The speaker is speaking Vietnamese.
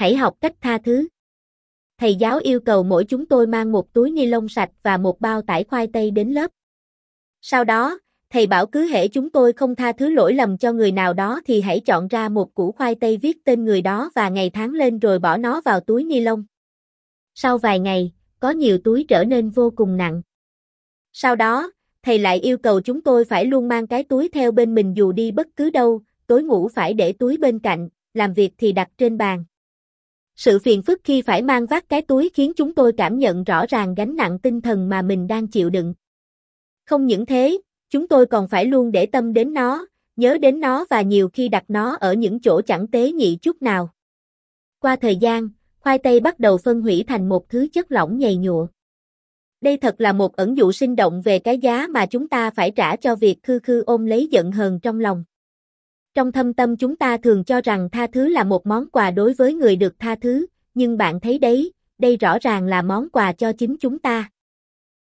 hãy học cách tha thứ. Thầy giáo yêu cầu mỗi chúng tôi mang một túi ni lông sạch và một bao tải khoai tây đến lớp. Sau đó, thầy bảo cứ hễ chúng tôi không tha thứ lỗi lầm cho người nào đó thì hãy chọn ra một củ khoai tây viết tên người đó và ngày tháng lên rồi bỏ nó vào túi ni lông. Sau vài ngày, có nhiều túi trở nên vô cùng nặng. Sau đó, thầy lại yêu cầu chúng tôi phải luôn mang cái túi theo bên mình dù đi bất cứ đâu, tối ngủ phải để túi bên cạnh, làm việc thì đặt trên bàn. Sự phiền phức khi phải mang vác cái túi khiến chúng tôi cảm nhận rõ ràng gánh nặng tinh thần mà mình đang chịu đựng. Không những thế, chúng tôi còn phải luôn để tâm đến nó, nhớ đến nó và nhiều khi đặt nó ở những chỗ chẳng tế nhị chút nào. Qua thời gian, khoai tây bắt đầu phân hủy thành một thứ chất lỏng nhầy nhụa. Đây thật là một ẩn dụ sinh động về cái giá mà chúng ta phải trả cho việc khư khư ôm lấy giận hờn trong lòng. Trong thâm tâm chúng ta thường cho rằng tha thứ là một món quà đối với người được tha thứ, nhưng bạn thấy đấy, đây rõ ràng là món quà cho chính chúng ta.